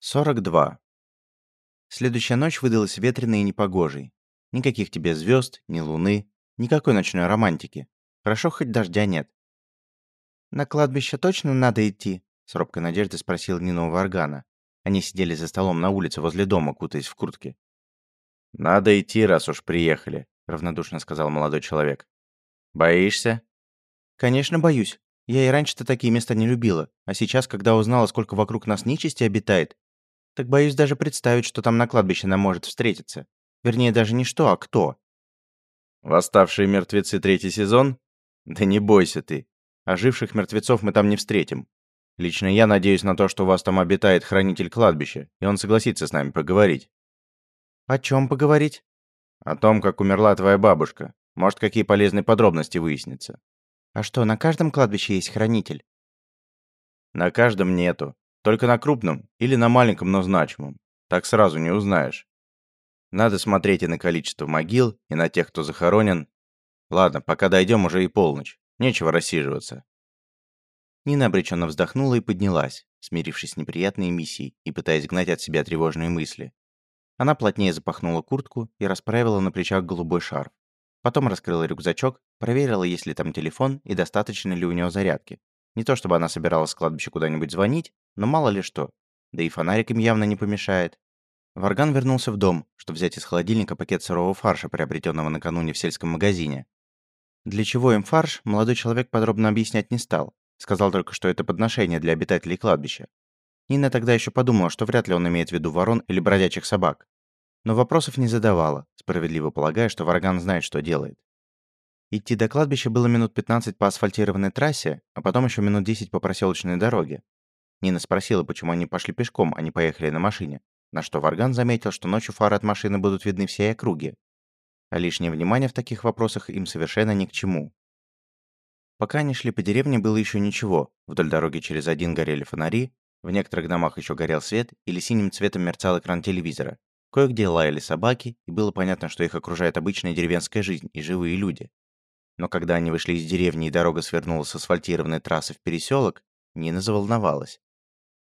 42. Следующая ночь выдалась ветреной и непогожей. Никаких тебе звезд, ни луны, никакой ночной романтики. Хорошо, хоть дождя нет. «На кладбище точно надо идти?» — с робкой надеждой спросил Нина у Варгана. Они сидели за столом на улице возле дома, кутаясь в куртки. «Надо идти, раз уж приехали», — равнодушно сказал молодой человек. «Боишься?» «Конечно, боюсь. Я и раньше-то такие места не любила, а сейчас, когда узнала, сколько вокруг нас нечисти обитает, так боюсь даже представить, что там на кладбище нам может встретиться. Вернее, даже не что, а кто. «Восставшие мертвецы третий сезон? Да не бойся ты. Оживших мертвецов мы там не встретим. Лично я надеюсь на то, что у вас там обитает хранитель кладбища, и он согласится с нами поговорить». «О чем поговорить?» «О том, как умерла твоя бабушка. Может, какие полезные подробности выяснятся». «А что, на каждом кладбище есть хранитель?» «На каждом нету. Только на крупном или на маленьком, но значимом. Так сразу не узнаешь. Надо смотреть и на количество могил, и на тех, кто захоронен. Ладно, пока дойдем уже и полночь. Нечего рассиживаться. Нина обреченно вздохнула и поднялась, смирившись с неприятной миссией и пытаясь гнать от себя тревожные мысли. Она плотнее запахнула куртку и расправила на плечах голубой шарф. Потом раскрыла рюкзачок, проверила, есть ли там телефон и достаточно ли у него зарядки. Не то чтобы она собиралась с кладбища куда-нибудь звонить, но мало ли что. Да и фонарик им явно не помешает. Варган вернулся в дом, чтобы взять из холодильника пакет сырого фарша, приобретенного накануне в сельском магазине. Для чего им фарш, молодой человек подробно объяснять не стал. Сказал только, что это подношение для обитателей кладбища. Нина тогда еще подумала, что вряд ли он имеет в виду ворон или бродячих собак. Но вопросов не задавала, справедливо полагая, что Варган знает, что делает. Идти до кладбища было минут 15 по асфальтированной трассе, а потом еще минут 10 по проселочной дороге. Нина спросила, почему они пошли пешком, а не поехали на машине, на что Варган заметил, что ночью фары от машины будут видны всей округе. А лишнее внимание в таких вопросах им совершенно ни к чему. Пока они шли по деревне, было еще ничего. Вдоль дороги через один горели фонари, в некоторых домах еще горел свет или синим цветом мерцал экран телевизора. Кое-где лаяли собаки, и было понятно, что их окружает обычная деревенская жизнь и живые люди. Но когда они вышли из деревни и дорога свернула с асфальтированной трассы в переселок, Нина заволновалась.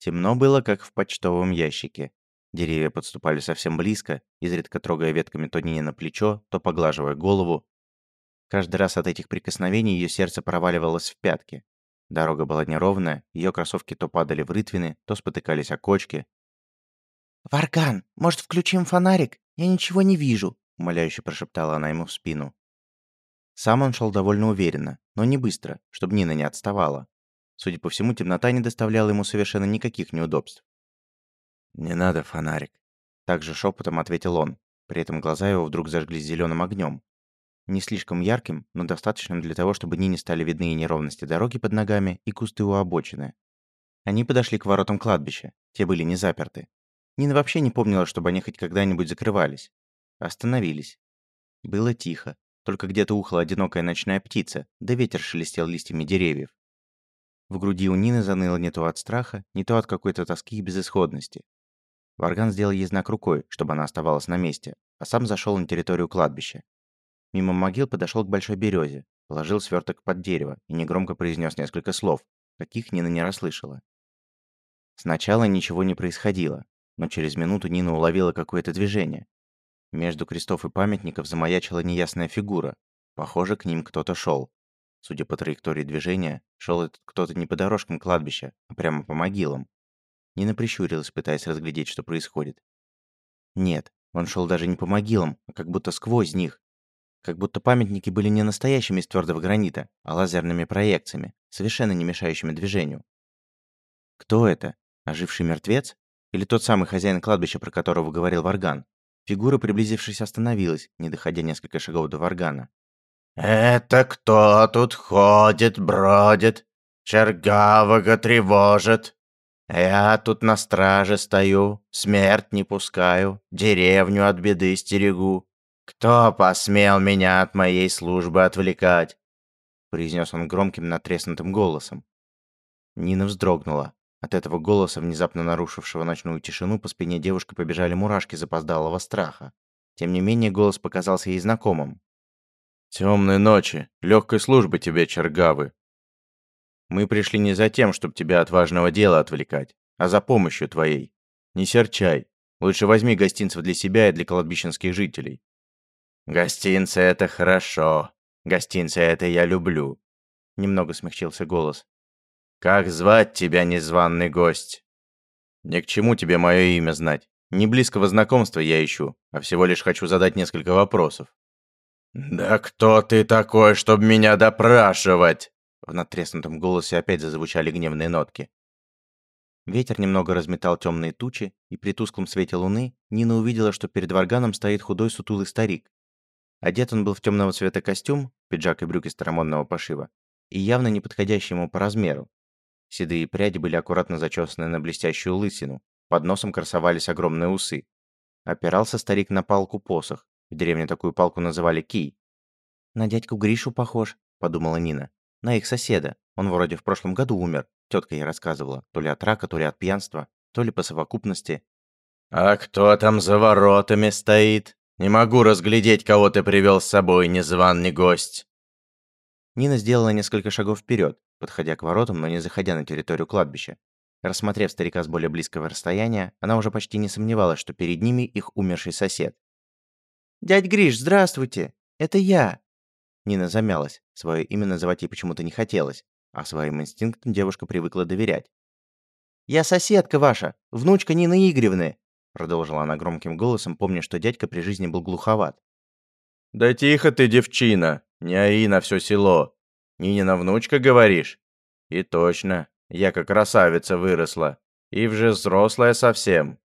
Темно было, как в почтовом ящике. Деревья подступали совсем близко, изредка трогая ветками то Нине на плечо, то поглаживая голову. Каждый раз от этих прикосновений ее сердце проваливалось в пятки. Дорога была неровная, ее кроссовки то падали в рытвины, то спотыкались о кочки. «Варган, может, включим фонарик? Я ничего не вижу», — умоляюще прошептала она ему в спину. Сам он шел довольно уверенно, но не быстро, чтобы Нина не отставала. Судя по всему, темнота не доставляла ему совершенно никаких неудобств. «Не надо фонарик», — также шепотом ответил он. При этом глаза его вдруг зажглись зеленым огнем. Не слишком ярким, но достаточным для того, чтобы Нине стали видны и неровности дороги под ногами, и кусты у обочины. Они подошли к воротам кладбища. Те были не заперты. Нина вообще не помнила, чтобы они хоть когда-нибудь закрывались. Остановились. Было тихо. Только где-то ухла одинокая ночная птица, да ветер шелестел листьями деревьев. В груди у Нины заныло не то от страха, не то от какой-то тоски и безысходности. Варган сделал ей знак рукой, чтобы она оставалась на месте, а сам зашел на территорию кладбища. Мимо могил подошел к большой березе, положил сверток под дерево и негромко произнес несколько слов, каких Нина не расслышала. Сначала ничего не происходило, но через минуту Нина уловила какое-то движение. Между крестов и памятников замаячила неясная фигура. Похоже, к ним кто-то шел. Судя по траектории движения, шел этот кто-то не по дорожкам кладбища, а прямо по могилам. Нина прищурилась, пытаясь разглядеть, что происходит. Нет, он шел даже не по могилам, а как будто сквозь них. Как будто памятники были не настоящими из твердого гранита, а лазерными проекциями, совершенно не мешающими движению. Кто это? Оживший мертвец? Или тот самый хозяин кладбища, про которого говорил Варган? Фигура, приблизившись, остановилась, не доходя несколько шагов до Варгана. «Это кто тут ходит, бродит, чергавого тревожит? Я тут на страже стою, смерть не пускаю, деревню от беды стерегу. Кто посмел меня от моей службы отвлекать?» произнес он громким натреснутым голосом. Нина вздрогнула. От этого голоса, внезапно нарушившего ночную тишину, по спине девушки побежали мурашки запоздалого страха. Тем не менее, голос показался ей знакомым. Темной ночи, легкой службы тебе, Чергавы. Мы пришли не за тем, чтобы тебя от важного дела отвлекать, а за помощью твоей. Не серчай. Лучше возьми гостинцев для себя и для кладбищенских жителей. Гостинцы — это хорошо. Гостинцы — это я люблю. Немного смягчился голос. Как звать тебя, незваный гость? Ни к чему тебе мое имя знать. Не близкого знакомства я ищу, а всего лишь хочу задать несколько вопросов. «Да кто ты такой, чтобы меня допрашивать?» В надтреснутом голосе опять зазвучали гневные нотки. Ветер немного разметал темные тучи, и при тусклом свете луны Нина увидела, что перед варганом стоит худой сутулый старик. Одет он был в темного цвета костюм, пиджак и брюки старомодного пошива, и явно не подходящий ему по размеру. Седые пряди были аккуратно зачесаны на блестящую лысину, под носом красовались огромные усы. Опирался старик на палку-посох, в деревне такую палку называли кий. «На дядьку Гришу похож», — подумала Нина. «На их соседа. Он вроде в прошлом году умер. Тетка ей рассказывала. То ли от рака, то ли от пьянства, то ли по совокупности». «А кто там за воротами стоит? Не могу разглядеть, кого ты привел с собой, незваный гость». Нина сделала несколько шагов вперед, подходя к воротам, но не заходя на территорию кладбища. Рассмотрев старика с более близкого расстояния, она уже почти не сомневалась, что перед ними их умерший сосед. «Дядь Гриш, здравствуйте! Это я!» Нина замялась. Свое имя называть ей почему-то не хотелось, а своим инстинктам девушка привыкла доверять. «Я соседка ваша, внучка Нины Игоревны!» Продолжила она громким голосом, помня, что дядька при жизни был глуховат. «Да тихо ты, девчина! Не ори на все село! Нинина внучка, говоришь? И точно, я как красавица выросла. И вже взрослая совсем!»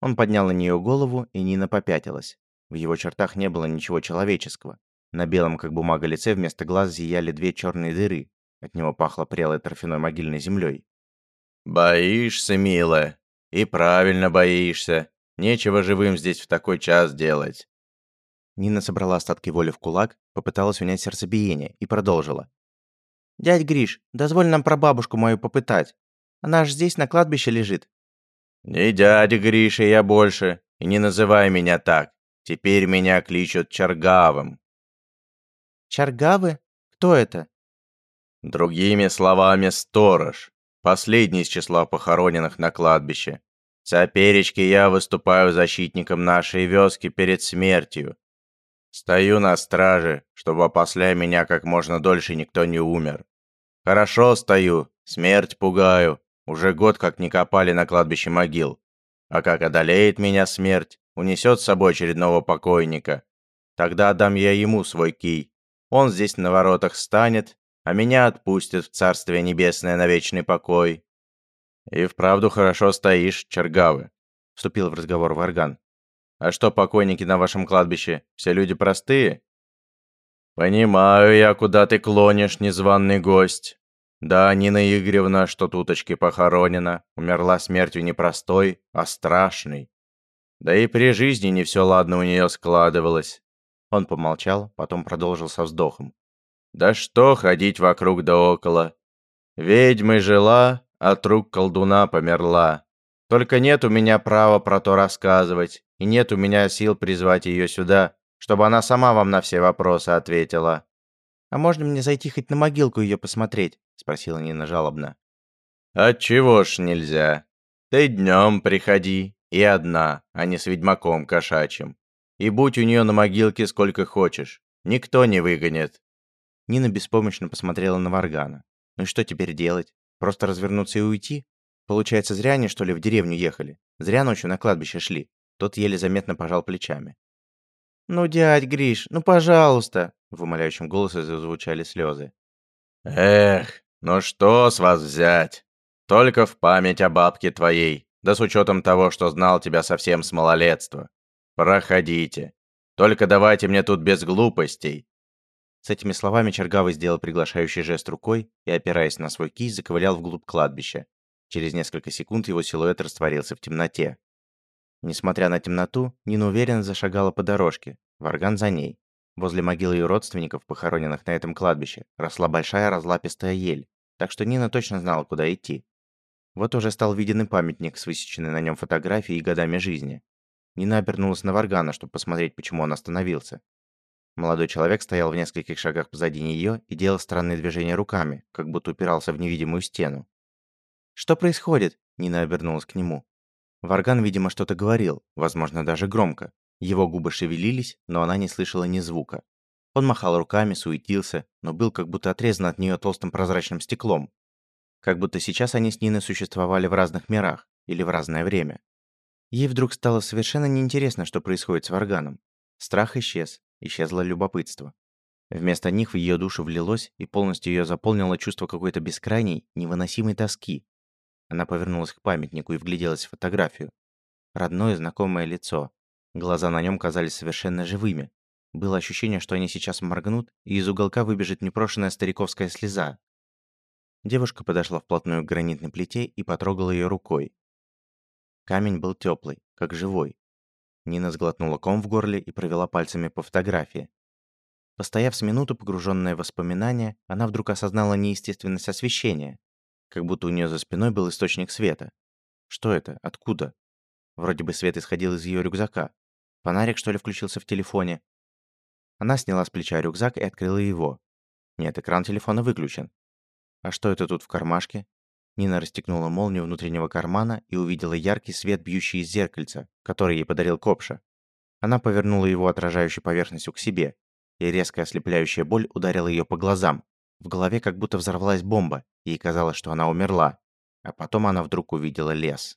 Он поднял на нее голову, и Нина попятилась. В его чертах не было ничего человеческого. На белом, как бумага лице, вместо глаз зияли две черные дыры. От него пахло прелой торфяной могильной землей. «Боишься, милая? И правильно боишься. Нечего живым здесь в такой час делать». Нина собрала остатки воли в кулак, попыталась унять сердцебиение и продолжила. «Дядь Гриш, дозволь нам про бабушку мою попытать. Она ж здесь на кладбище лежит». «Не дядя Гриша я больше, и не называй меня так. Теперь меня кличут Чаргавым». «Чаргавы? Кто это?» Другими словами, сторож. Последний из числа похороненных на кладбище. Соперечки я выступаю защитником нашей вёски перед смертью. Стою на страже, чтобы после меня как можно дольше никто не умер. Хорошо стою, смерть пугаю. Уже год как не копали на кладбище могил. А как одолеет меня смерть, унесет с собой очередного покойника. Тогда отдам я ему свой кий. Он здесь на воротах станет, а меня отпустят в Царствие Небесное на вечный покой. И вправду хорошо стоишь, Чергавы, вступил в разговор Варган. А что покойники на вашем кладбище? Все люди простые? Понимаю я, куда ты клонишь, незваный гость. Да, Нина Игоревна, что туточки похоронена, умерла смертью не простой, а страшной. Да и при жизни не все ладно у нее складывалось. Он помолчал, потом продолжил со вздохом. Да что ходить вокруг да около. Ведьмой жила, от рук колдуна померла. Только нет у меня права про то рассказывать, и нет у меня сил призвать ее сюда, чтобы она сама вам на все вопросы ответила. «А можно мне зайти хоть на могилку ее посмотреть?» – спросила Нина жалобно. «Отчего ж нельзя? Ты днем приходи, и одна, а не с ведьмаком кошачьим. И будь у нее на могилке сколько хочешь, никто не выгонит». Нина беспомощно посмотрела на Варгана. «Ну и что теперь делать? Просто развернуться и уйти? Получается, зря они, что ли, в деревню ехали? Зря ночью на кладбище шли?» Тот еле заметно пожал плечами. «Ну, дядь Гриш, ну пожалуйста!» В умоляющем голосе зазвучали слезы. «Эх, ну что с вас взять? Только в память о бабке твоей, да с учетом того, что знал тебя совсем с малолетства. Проходите. Только давайте мне тут без глупостей». С этими словами Чергавый сделал приглашающий жест рукой и, опираясь на свой кисть, заковылял вглубь кладбища. Через несколько секунд его силуэт растворился в темноте. Несмотря на темноту, Нина уверенно зашагала по дорожке, Варган за ней. Возле могилы ее родственников, похороненных на этом кладбище, росла большая разлапистая ель, так что Нина точно знала, куда идти. Вот уже стал виден и памятник с высеченной на нем фотографией и годами жизни. Нина обернулась на Варгана, чтобы посмотреть, почему он остановился. Молодой человек стоял в нескольких шагах позади нее и делал странные движения руками, как будто упирался в невидимую стену. «Что происходит?» – Нина обернулась к нему. Варган, видимо, что-то говорил, возможно, даже громко. Его губы шевелились, но она не слышала ни звука. Он махал руками, суетился, но был как будто отрезан от нее толстым прозрачным стеклом. Как будто сейчас они с Ниной существовали в разных мирах или в разное время. Ей вдруг стало совершенно неинтересно, что происходит с Варганом. Страх исчез, исчезло любопытство. Вместо них в ее душу влилось и полностью ее заполнило чувство какой-то бескрайней, невыносимой тоски. Она повернулась к памятнику и вгляделась в фотографию. Родное знакомое лицо. Глаза на нем казались совершенно живыми. Было ощущение, что они сейчас моргнут, и из уголка выбежит непрошенная стариковская слеза. Девушка подошла вплотную к гранитной плите и потрогала ее рукой. Камень был теплый, как живой. Нина сглотнула ком в горле и провела пальцами по фотографии. Постояв с минуту, погруженная в воспоминания, она вдруг осознала неестественность освещения. Как будто у нее за спиной был источник света. Что это? Откуда? Вроде бы свет исходил из ее рюкзака. Фонарик, что ли, включился в телефоне? Она сняла с плеча рюкзак и открыла его. Нет, экран телефона выключен. А что это тут в кармашке? Нина расстегнула молнию внутреннего кармана и увидела яркий свет, бьющий из зеркальца, который ей подарил Копша. Она повернула его отражающей поверхностью к себе, и резкая ослепляющая боль ударила ее по глазам. В голове как будто взорвалась бомба, ей казалось, что она умерла. А потом она вдруг увидела лес.